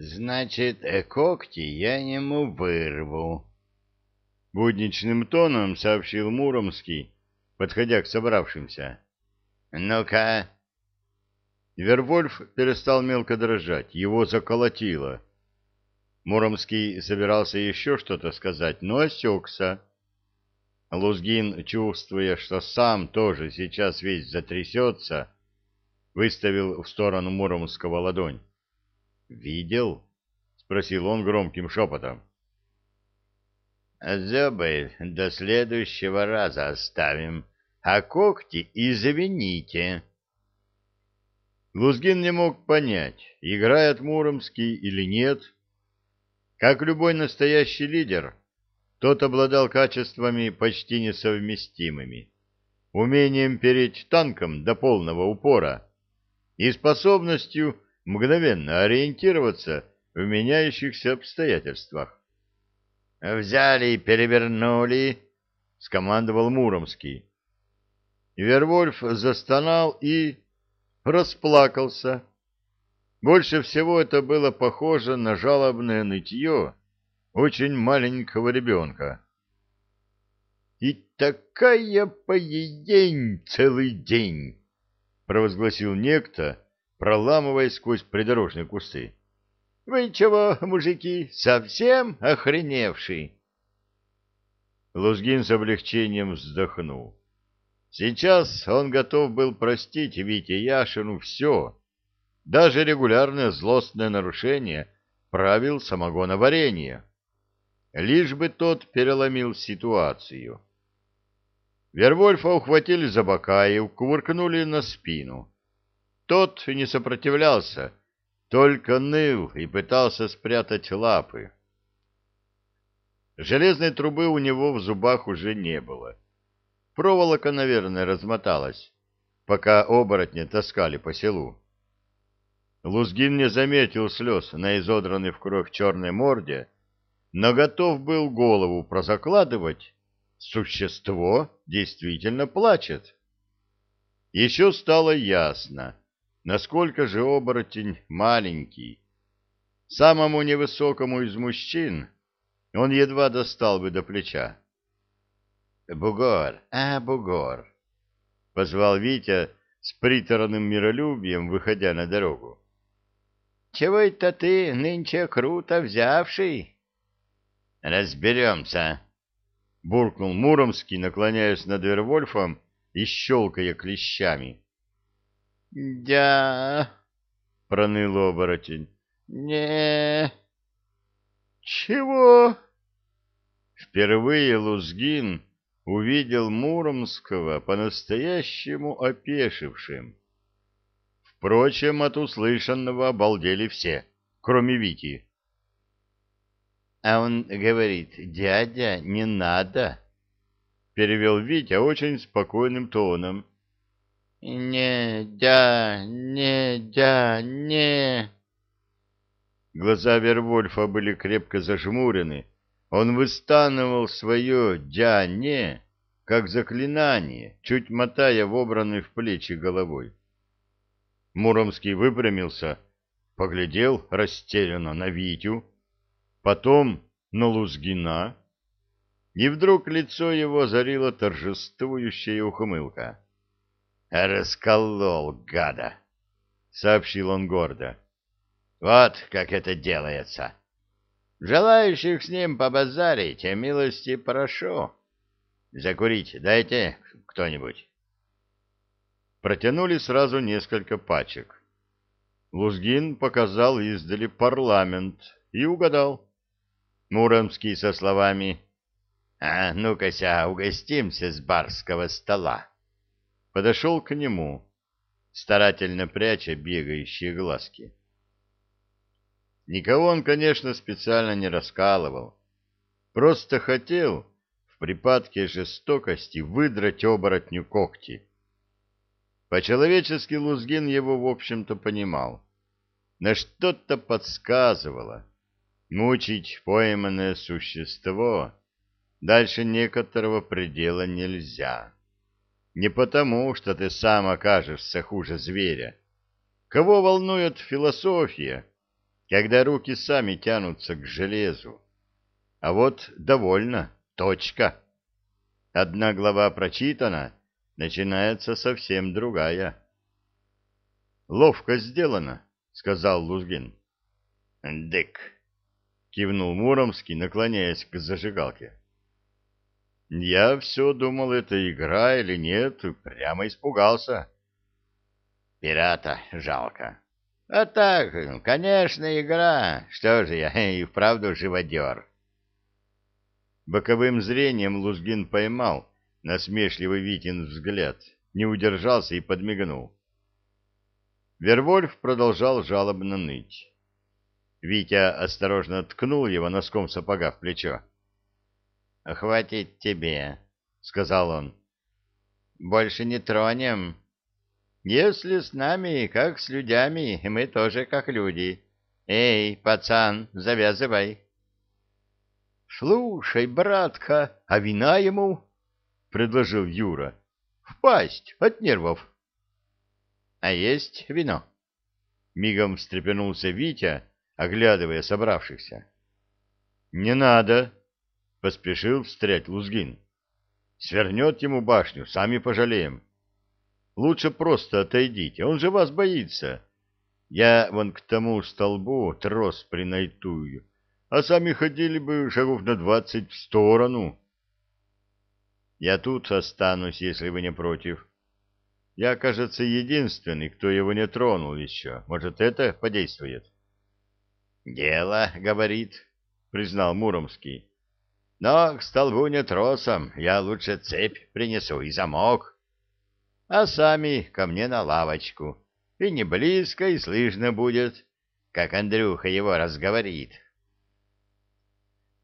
Значит, э, когти я ему вырву. Будничным тоном сообщил Муромский, подходя к собравшимся. Ну-ка. Вервольф перестал мелко дрожать, его заколотило. Муромский собирался еще что-то сказать, но осекся. Лузгин, чувствуя, что сам тоже сейчас весь затрясется, выставил в сторону Муромского ладонь. «Видел?» — спросил он громким шепотом. «Зубы до следующего раза оставим, а когти извините». Лузгин не мог понять, играет Муромский или нет. Как любой настоящий лидер, тот обладал качествами почти несовместимыми. Умением переть танком до полного упора и способностью мгновенно ориентироваться в меняющихся обстоятельствах. «Взяли и перевернули», — скомандовал Муромский. Вервольф застонал и расплакался. Больше всего это было похоже на жалобное нытье очень маленького ребенка. «И такая поедень целый день!» — провозгласил некто, проламываясь сквозь придорожные кусты. — Вы чего, мужики, совсем охреневший? Лузгин с облегчением вздохнул. Сейчас он готов был простить Вите Яшину все, даже регулярное злостное нарушение правил самогоноварения, лишь бы тот переломил ситуацию. Вервольфа ухватили за бока и кувыркнули на спину. Тот не сопротивлялся, только ныл и пытался спрятать лапы. Железной трубы у него в зубах уже не было. Проволока, наверное, размоталась, пока оборотни таскали по селу. Лузгин не заметил слез на изодранной в кровь черной морде, но готов был голову прозакладывать. Существо действительно плачет. Еще стало ясно, насколько же оборотень маленький. Самому невысокому из мужчин он едва достал бы до плеча. «Бугор, а, бугор!» — позвал Витя с приторным миролюбием, выходя на дорогу. «Чего это ты нынче круто взявший?» «Разберемся!» — буркнул Муромский, наклоняясь над Вервольфом и щелкая клещами. — Да, — проныл оборотень. — Не. — Чего? Впервые Лузгин увидел Муромского по-настоящему опешившим. Впрочем, от услышанного обалдели все, кроме Вити. — А он говорит, дядя, не надо, — перевел Витя очень спокойным тоном. — «Не, дя, не, дя, не...» Глаза Вервольфа были крепко зажмурены. Он выстанывал свое «дя-не», как заклинание, чуть мотая вобранной в плечи головой. Муромский выпрямился, поглядел растерянно на Витю, потом на Лузгина, и вдруг лицо его зарила торжествующая ухмылка. «Расколол, гада!» — сообщил он гордо. «Вот как это делается. Желающих с ним побазарить, а милости прошу. Закурить дайте кто-нибудь». Протянули сразу несколько пачек. Лузгин показал издали парламент и угадал. Муромский со словами «А ну-ка-ся, угостимся с барского стола» подошел к нему, старательно пряча бегающие глазки. Никого он, конечно, специально не раскалывал, просто хотел в припадке жестокости выдрать оборотню когти. По-человечески Лузгин его, в общем-то, понимал. Но что-то подсказывало. Мучить пойманное существо дальше некоторого предела нельзя. Не потому, что ты сам окажешься хуже зверя. Кого волнует философия? когда руки сами тянутся к железу. А вот довольно, точка. Одна глава прочитана, начинается совсем другая. «Ловко сделано», — сказал Лузгин. «Дык», — кивнул Муромский, наклоняясь к зажигалке. «Я все думал, это игра или нет, прямо испугался». «Пирата жалко», а так, конечно, игра. Что же я, и вправду живодер. Боковым зрением Лузгин поймал насмешливый Витин взгляд, не удержался и подмигнул. Вервольф продолжал жалобно ныть. Витя осторожно ткнул его носком сапога в плечо. — Хватит тебе, — сказал он. — Больше не тронем. Если с нами, как с людьми, мы тоже как люди. Эй, пацан, завязывай. — Слушай, братка, а вина ему? — предложил Юра. — Впасть от нервов. — А есть вино? Мигом встрепенулся Витя, оглядывая собравшихся. — Не надо, — поспешил встрять Лузгин. — Свернет ему башню, сами пожалеем. — Лучше просто отойдите, он же вас боится. Я вон к тому столбу трос принайтую, а сами ходили бы шагов на двадцать в сторону. Я тут останусь, если вы не против. Я, кажется, единственный, кто его не тронул еще. Может, это подействует? — Дело, — говорит, — признал Муромский. — Но к столбу не тросом, я лучше цепь принесу и замок. — а сами ко мне на лавочку. И не близко, и слышно будет, как Андрюха его разговорит.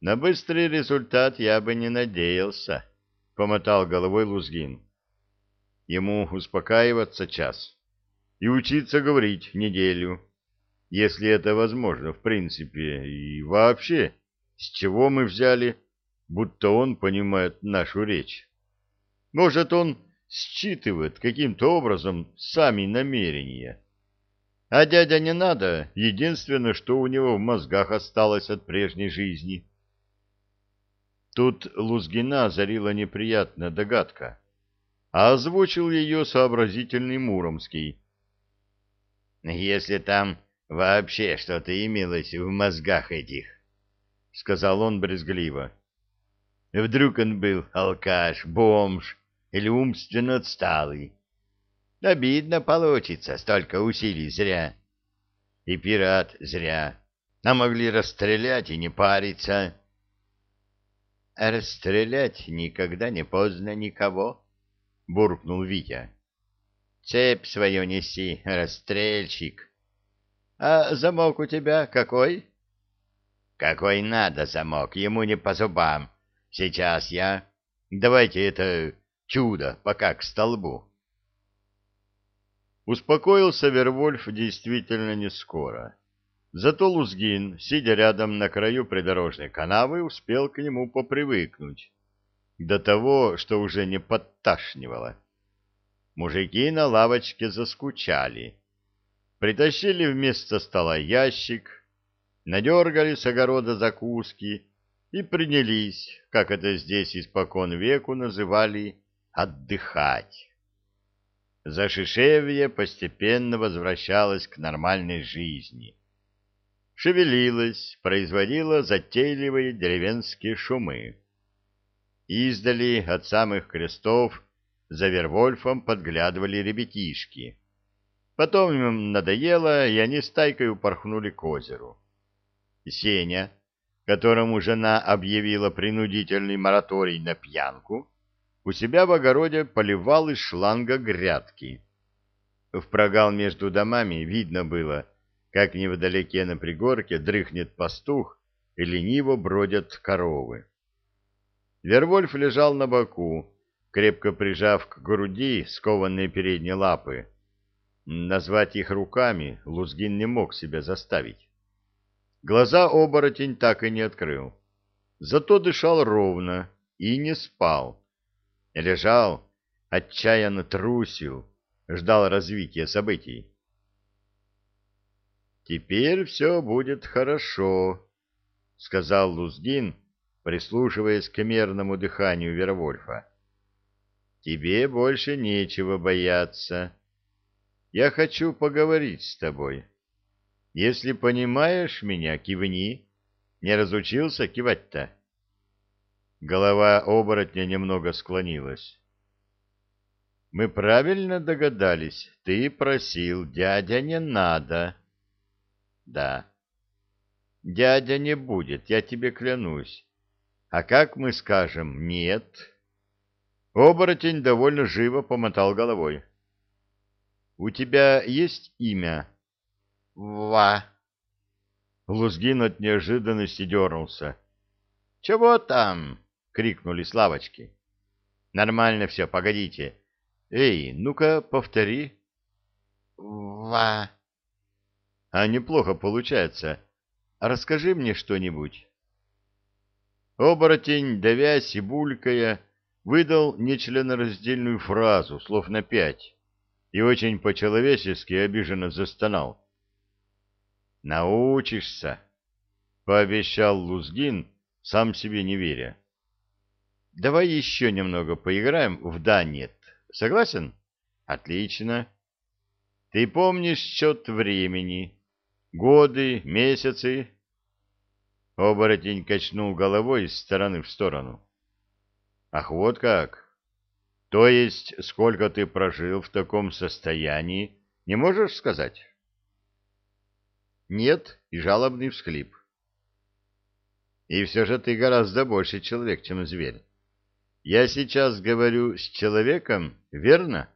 На быстрый результат я бы не надеялся, — помотал головой Лузгин. Ему успокаиваться час и учиться говорить неделю, если это возможно в принципе, и вообще, с чего мы взяли, будто он понимает нашу речь. Может, он считывает каким-то образом сами намерения. А дядя не надо, единственное, что у него в мозгах осталось от прежней жизни. Тут Лузгина озарила неприятная догадка, а озвучил ее сообразительный Муромский. «Если там вообще что-то имелось в мозгах этих», — сказал он брезгливо. «Вдруг он был алкаш, бомж, или умственно отсталый. Обидно получится, столько усилий зря. И пират зря. А могли расстрелять и не париться. Расстрелять никогда не поздно никого, — буркнул Витя. Цепь свою неси, расстрельщик. А замок у тебя какой? Какой надо замок, ему не по зубам. Сейчас я... Давайте это Чудо, пока к столбу. Успокоился Вервольф действительно не скоро. Зато Лузгин, сидя рядом на краю придорожной канавы, успел к нему попривыкнуть. До того, что уже не подташнивало. Мужики на лавочке заскучали. Притащили вместо стола ящик, надергали с огорода закуски и принялись, как это здесь испокон веку называли, отдыхать. Зашишевье постепенно возвращалось к нормальной жизни. Шевелилось, производило затейливые деревенские шумы. Издали от самых крестов за Вервольфом подглядывали ребятишки. Потом им надоело, и они стайкой упорхнули к озеру. Сеня, которому жена объявила принудительный мораторий на пьянку, у себя в огороде поливал из шланга грядки. В прогал между домами видно было, как невдалеке на пригорке дрыхнет пастух и лениво бродят коровы. Вервольф лежал на боку, крепко прижав к груди скованные передние лапы. Назвать их руками Лузгин не мог себя заставить. Глаза оборотень так и не открыл. Зато дышал ровно и не спал лежал, отчаянно трусил, ждал развития событий. теперь все будет хорошо, — сказал Лузгин, прислушиваясь к мерному дыханию Вервольфа. — Тебе больше нечего бояться. Я хочу поговорить с тобой. Если понимаешь меня, кивни. Не разучился кивать-то? Голова оборотня немного склонилась. Мы правильно догадались. Ты просил, дядя, не надо. Да. Дядя не будет, я тебе клянусь. А как мы скажем «нет»? Оборотень довольно живо помотал головой. У тебя есть имя? Ва. Лузгин от неожиданности дернулся. Чего там? крикнули с лавочки. Нормально все, погодите. Эй, ну-ка, повтори. Ва. А неплохо получается. Расскажи мне что-нибудь. Оборотень, давясь и булькая, выдал нечленораздельную фразу, слов на пять, и очень по-человечески обиженно застонал. «Научишься», — пообещал Лузгин, сам себе не веря. «Давай еще немного поиграем в «да-нет». Согласен? Отлично. Ты помнишь счет времени, годы, месяцы?» Оборотень качнул головой из стороны в сторону. «Ах, вот как! То есть, сколько ты прожил в таком состоянии, не можешь сказать?» «Нет» и жалобный всхлип. «И все же ты гораздо больше человек, чем зверь. Я сейчас говорю с человеком, верно?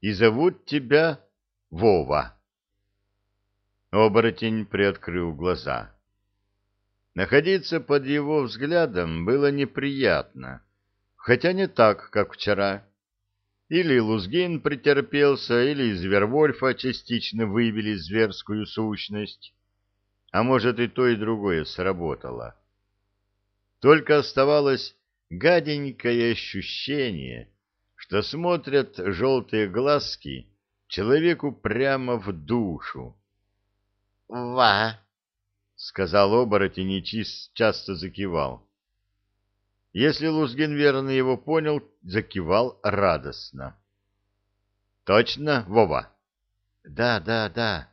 И зовут тебя Вова». Оборотень приоткрыл глаза. Находиться под его взглядом было неприятно, хотя не так, как вчера. Или Лузгин претерпелся, или из Вервольфа частично вывели зверскую сущность, а может и то, и другое сработало. Только оставалось гаденькое ощущение, что смотрят желтые глазки человеку прямо в душу. «Ва!» — сказал оборотень и часто закивал. Если Лузгин верно его понял, закивал радостно. — Точно, Вова? — Да, да, да.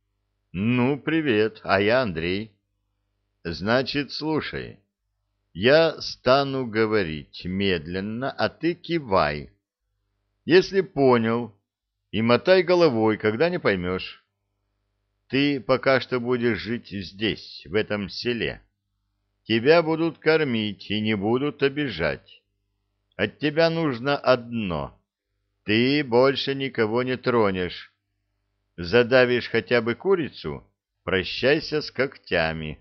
— Ну, привет, а я Андрей. — Значит, слушай, я стану говорить медленно, а ты кивай. Если понял, и мотай головой, когда не поймешь. Ты пока что будешь жить здесь, в этом селе. Тебя будут кормить и не будут обижать. От тебя нужно одно. Ты больше никого не тронешь. Задавишь хотя бы курицу, прощайся с когтями.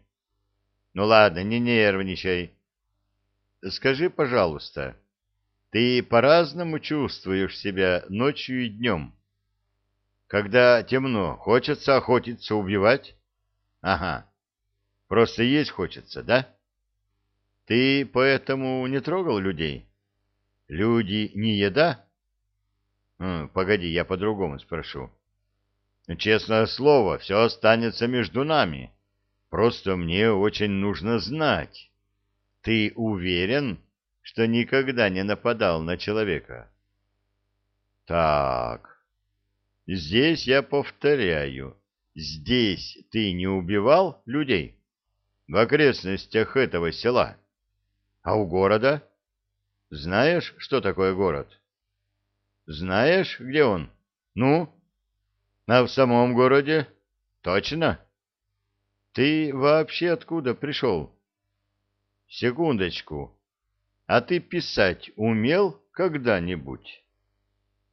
Ну ладно, не нервничай. Скажи, пожалуйста, ты по-разному чувствуешь себя ночью и днем? Когда темно, хочется охотиться, убивать? Ага. Просто есть хочется, да? Ты поэтому не трогал людей? Люди не еда? Погоди, я по-другому спрошу. Честное слово, все останется между нами. Просто мне очень нужно знать. Ты уверен, что никогда не нападал на человека? Так, Здесь я повторяю, здесь ты не убивал людей? В окрестностях этого села. А у города? Знаешь, что такое город? Знаешь, где он? Ну? А в самом городе? Точно? Ты вообще откуда пришел? Секундочку. А ты писать умел когда-нибудь?